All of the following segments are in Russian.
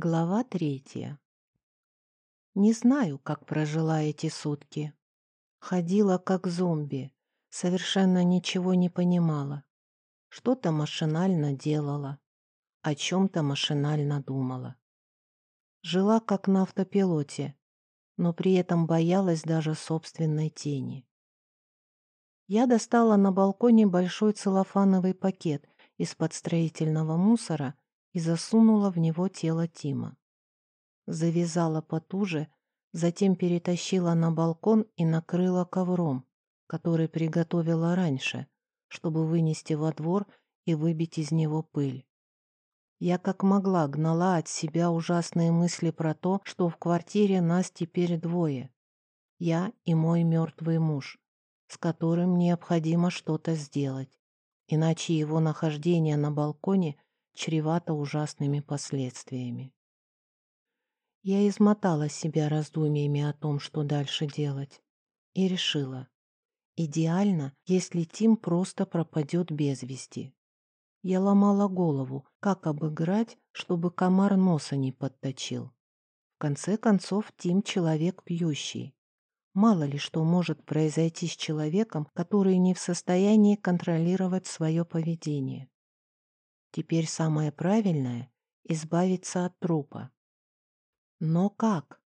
Глава третья. Не знаю, как прожила эти сутки. Ходила как зомби, совершенно ничего не понимала. Что-то машинально делала, о чем-то машинально думала. Жила как на автопилоте, но при этом боялась даже собственной тени. Я достала на балконе большой целлофановый пакет из-под строительного мусора и засунула в него тело Тима. Завязала потуже, затем перетащила на балкон и накрыла ковром, который приготовила раньше, чтобы вынести во двор и выбить из него пыль. Я как могла гнала от себя ужасные мысли про то, что в квартире нас теперь двое. Я и мой мертвый муж, с которым необходимо что-то сделать, иначе его нахождение на балконе чревато ужасными последствиями. Я измотала себя раздумьями о том, что дальше делать, и решила, идеально, если Тим просто пропадет без вести. Я ломала голову, как обыграть, чтобы комар носа не подточил. В конце концов, Тим — человек пьющий. Мало ли что может произойти с человеком, который не в состоянии контролировать свое поведение. Теперь самое правильное — избавиться от трупа. Но как?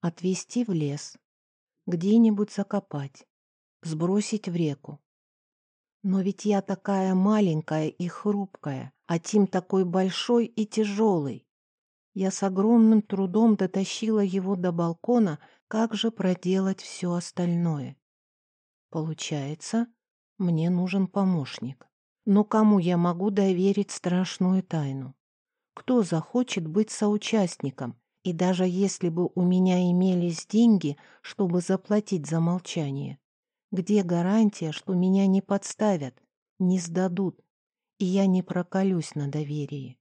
Отвезти в лес, где-нибудь закопать, сбросить в реку. Но ведь я такая маленькая и хрупкая, а Тим такой большой и тяжелый. Я с огромным трудом дотащила его до балкона, как же проделать все остальное? Получается, мне нужен помощник. Но кому я могу доверить страшную тайну? Кто захочет быть соучастником? И даже если бы у меня имелись деньги, чтобы заплатить за молчание, где гарантия, что меня не подставят, не сдадут, и я не проколюсь на доверии?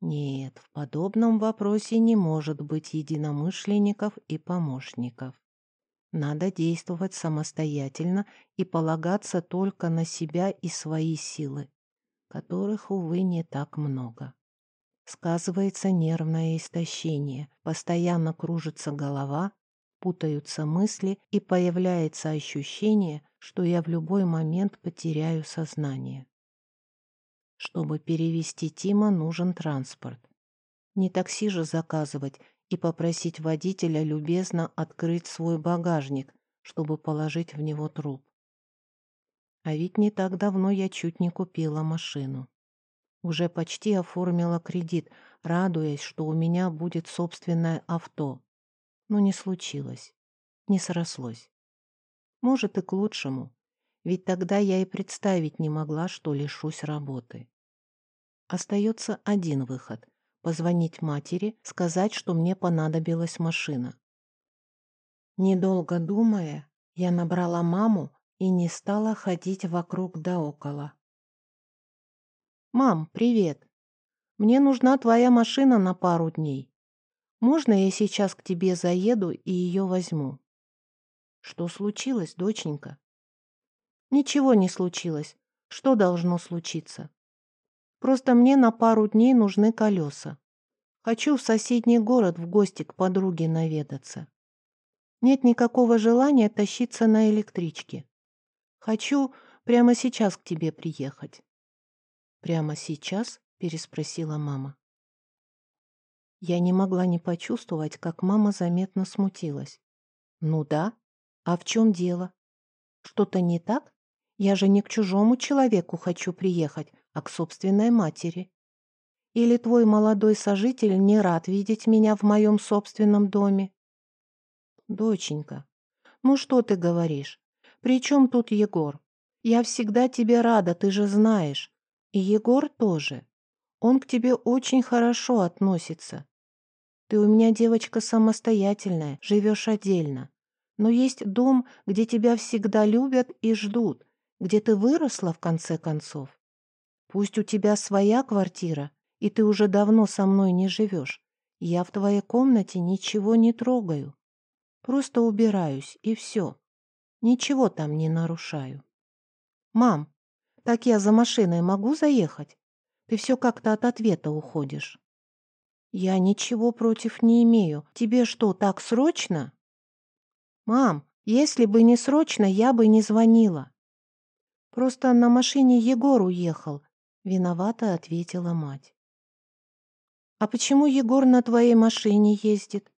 Нет, в подобном вопросе не может быть единомышленников и помощников. Надо действовать самостоятельно и полагаться только на себя и свои силы, которых, увы, не так много. Сказывается нервное истощение, постоянно кружится голова, путаются мысли и появляется ощущение, что я в любой момент потеряю сознание. Чтобы перевести Тима, нужен транспорт. Не такси же заказывать и попросить водителя любезно открыть свой багажник, чтобы положить в него труп. А ведь не так давно я чуть не купила машину. Уже почти оформила кредит, радуясь, что у меня будет собственное авто. Но не случилось, не срослось. Может, и к лучшему, ведь тогда я и представить не могла, что лишусь работы. Остается один выход позвонить матери, сказать, что мне понадобилась машина. Недолго думая, я набрала маму и не стала ходить вокруг да около. «Мам, привет! Мне нужна твоя машина на пару дней. Можно я сейчас к тебе заеду и ее возьму?» «Что случилось, доченька?» «Ничего не случилось. Что должно случиться?» Просто мне на пару дней нужны колеса. Хочу в соседний город в гости к подруге наведаться. Нет никакого желания тащиться на электричке. Хочу прямо сейчас к тебе приехать. Прямо сейчас? переспросила мама. Я не могла не почувствовать, как мама заметно смутилась. Ну да. А в чем дело? Что-то не так? Я же не к чужому человеку хочу приехать, а к собственной матери. Или твой молодой сожитель не рад видеть меня в моем собственном доме? Доченька, ну что ты говоришь? При чем тут Егор? Я всегда тебе рада, ты же знаешь. И Егор тоже. Он к тебе очень хорошо относится. Ты у меня девочка самостоятельная, живешь отдельно. Но есть дом, где тебя всегда любят и ждут, где ты выросла в конце концов. Пусть у тебя своя квартира, и ты уже давно со мной не живешь. Я в твоей комнате ничего не трогаю. Просто убираюсь, и все. Ничего там не нарушаю. Мам, так я за машиной могу заехать? Ты все как-то от ответа уходишь. Я ничего против не имею. Тебе что, так срочно? Мам, если бы не срочно, я бы не звонила. Просто на машине Егор уехал, виновато ответила мать. А почему Егор на твоей машине ездит?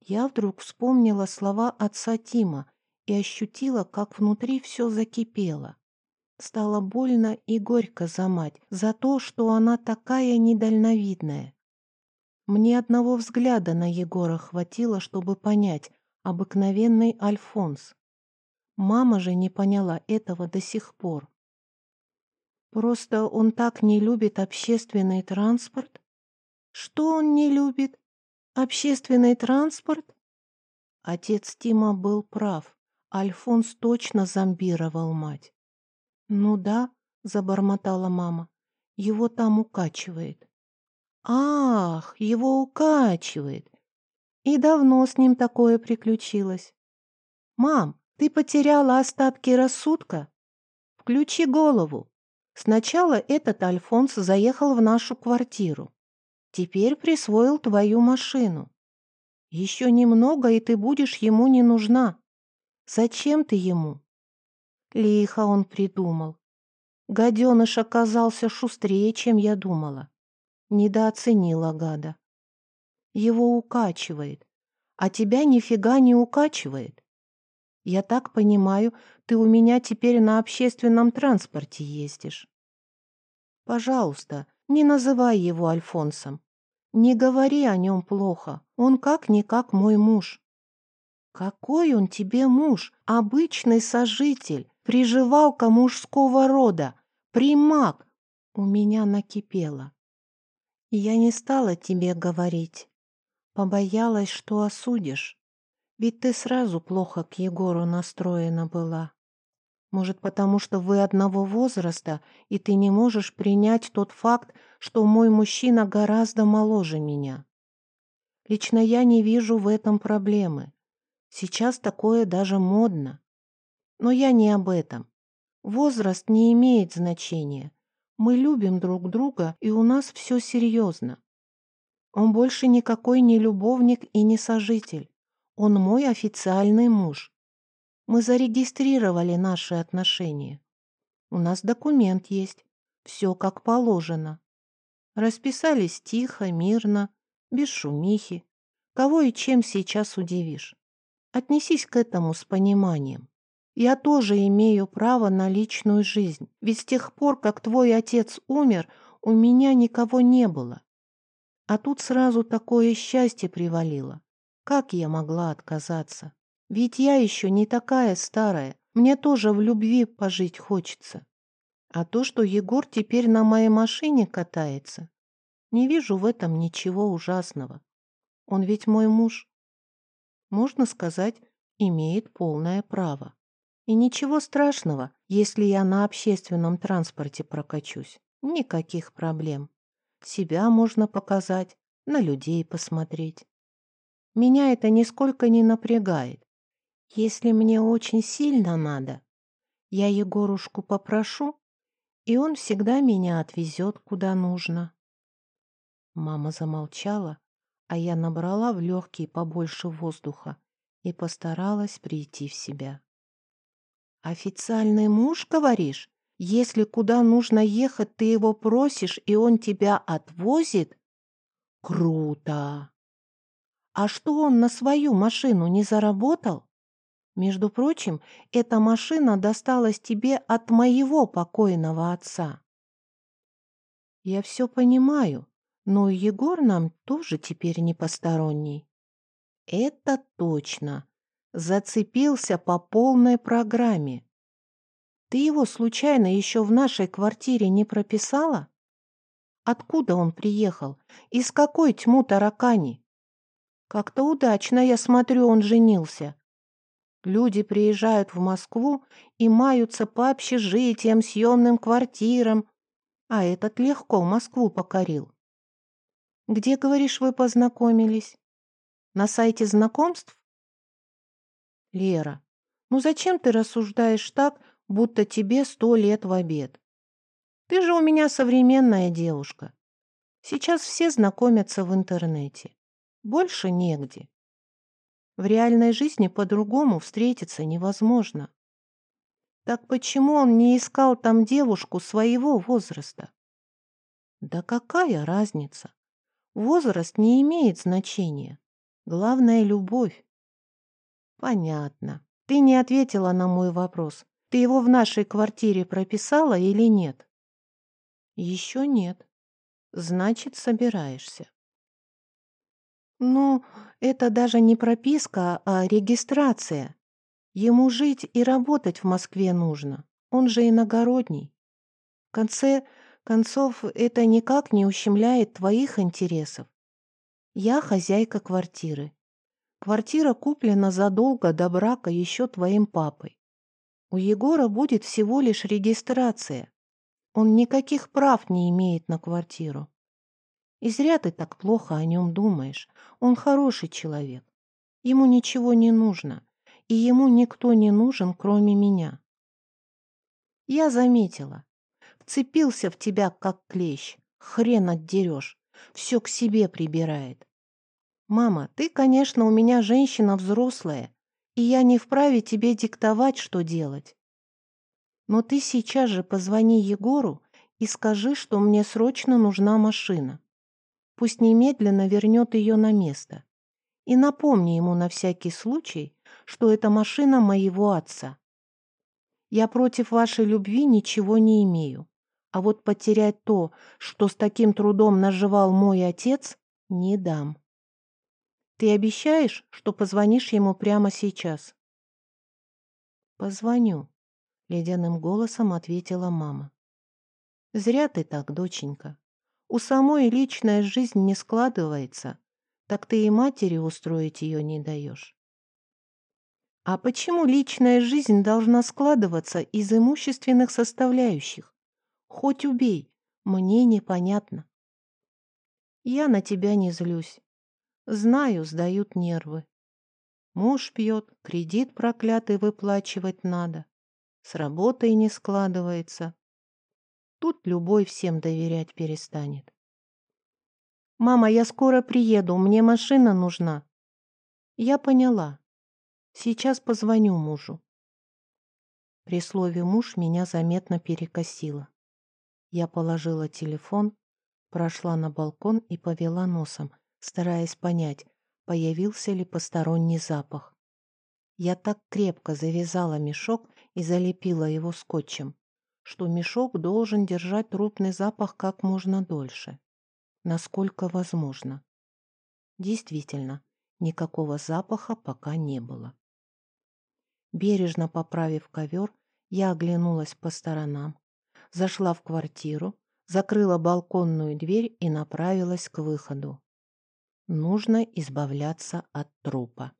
Я вдруг вспомнила слова отца Тима и ощутила, как внутри все закипело. Стало больно и горько за мать, за то, что она такая недальновидная. Мне одного взгляда на Егора хватило, чтобы понять, обыкновенный Альфонс. Мама же не поняла этого до сих пор. Просто он так не любит общественный транспорт? Что он не любит? Общественный транспорт? Отец Тима был прав. Альфонс точно зомбировал мать. «Ну да», — забормотала мама, — «его там укачивает». «Ах, его укачивает! И давно с ним такое приключилось. Мам, ты потеряла остатки рассудка? Включи голову. Сначала этот Альфонс заехал в нашу квартиру. Теперь присвоил твою машину. Еще немного, и ты будешь ему не нужна. Зачем ты ему? Лихо он придумал. Гаденыш оказался шустрее, чем я думала. Недооценила гада. Его укачивает, а тебя нифига не укачивает. Я так понимаю, ты у меня теперь на общественном транспорте ездишь. Пожалуйста, не называй его Альфонсом. Не говори о нем плохо, он как-никак мой муж. Какой он тебе муж, обычный сожитель, приживалка мужского рода, примак. У меня накипело. Я не стала тебе говорить. Побоялась, что осудишь. Ведь ты сразу плохо к Егору настроена была. Может, потому что вы одного возраста, и ты не можешь принять тот факт, что мой мужчина гораздо моложе меня. Лично я не вижу в этом проблемы. Сейчас такое даже модно. Но я не об этом. Возраст не имеет значения. Мы любим друг друга, и у нас все серьезно. Он больше никакой не любовник и не сожитель. Он мой официальный муж. Мы зарегистрировали наши отношения. У нас документ есть. Все как положено. Расписались тихо, мирно, без шумихи. Кого и чем сейчас удивишь? Отнесись к этому с пониманием. Я тоже имею право на личную жизнь, ведь с тех пор, как твой отец умер, у меня никого не было. А тут сразу такое счастье привалило. Как я могла отказаться? Ведь я еще не такая старая, мне тоже в любви пожить хочется. А то, что Егор теперь на моей машине катается, не вижу в этом ничего ужасного. Он ведь мой муж можно сказать, имеет полное право. И ничего страшного, если я на общественном транспорте прокачусь. Никаких проблем. Себя можно показать, на людей посмотреть. Меня это нисколько не напрягает. Если мне очень сильно надо, я Егорушку попрошу, и он всегда меня отвезет куда нужно. Мама замолчала, а я набрала в легкие побольше воздуха и постаралась прийти в себя. «Официальный муж, говоришь? Если куда нужно ехать, ты его просишь, и он тебя отвозит? Круто! А что он на свою машину не заработал? Между прочим, эта машина досталась тебе от моего покойного отца. Я все понимаю, но Егор нам тоже теперь не посторонний. Это точно. Зацепился по полной программе. Ты его случайно еще в нашей квартире не прописала? Откуда он приехал? Из какой тьму таракани? Как-то удачно, я смотрю, он женился. Люди приезжают в Москву и маются по общежитиям, съемным квартирам, а этот легко Москву покорил. Где, говоришь, вы познакомились? На сайте знакомств? Лера, ну зачем ты рассуждаешь так, будто тебе сто лет в обед? Ты же у меня современная девушка. Сейчас все знакомятся в интернете. Больше негде. В реальной жизни по-другому встретиться невозможно. Так почему он не искал там девушку своего возраста? Да какая разница? Возраст не имеет значения. Главное — любовь. Понятно. Ты не ответила на мой вопрос. Ты его в нашей квартире прописала или нет? Еще нет. Значит, собираешься. Ну, это даже не прописка, а регистрация. Ему жить и работать в Москве нужно. Он же иногородний. В конце концов, это никак не ущемляет твоих интересов. Я хозяйка квартиры. Квартира куплена задолго до брака еще твоим папой. У Егора будет всего лишь регистрация. Он никаких прав не имеет на квартиру. И зря ты так плохо о нем думаешь. Он хороший человек. Ему ничего не нужно и ему никто не нужен, кроме меня. Я заметила. Вцепился в тебя, как клещ. Хрен отдерешь. Все к себе прибирает. Мама, ты, конечно, у меня женщина взрослая, и я не вправе тебе диктовать, что делать. Но ты сейчас же позвони Егору и скажи, что мне срочно нужна машина. Пусть немедленно вернет ее на место. И напомни ему на всякий случай, что это машина моего отца. Я против вашей любви ничего не имею. А вот потерять то, что с таким трудом наживал мой отец, не дам. Ты обещаешь, что позвонишь ему прямо сейчас? Позвоню, ледяным голосом ответила мама. Зря ты так, доченька. У самой личная жизнь не складывается, так ты и матери устроить ее не даешь. А почему личная жизнь должна складываться из имущественных составляющих? Хоть убей, мне непонятно. Я на тебя не злюсь. Знаю, сдают нервы. Муж пьет, кредит проклятый выплачивать надо. С работой не складывается. Тут любой всем доверять перестанет. «Мама, я скоро приеду, мне машина нужна». Я поняла. Сейчас позвоню мужу. При слове «муж» меня заметно перекосило. Я положила телефон, прошла на балкон и повела носом, стараясь понять, появился ли посторонний запах. Я так крепко завязала мешок и залепила его скотчем, что мешок должен держать трупный запах как можно дольше, насколько возможно. Действительно, никакого запаха пока не было. Бережно поправив ковер, я оглянулась по сторонам, зашла в квартиру, закрыла балконную дверь и направилась к выходу. Нужно избавляться от трупа.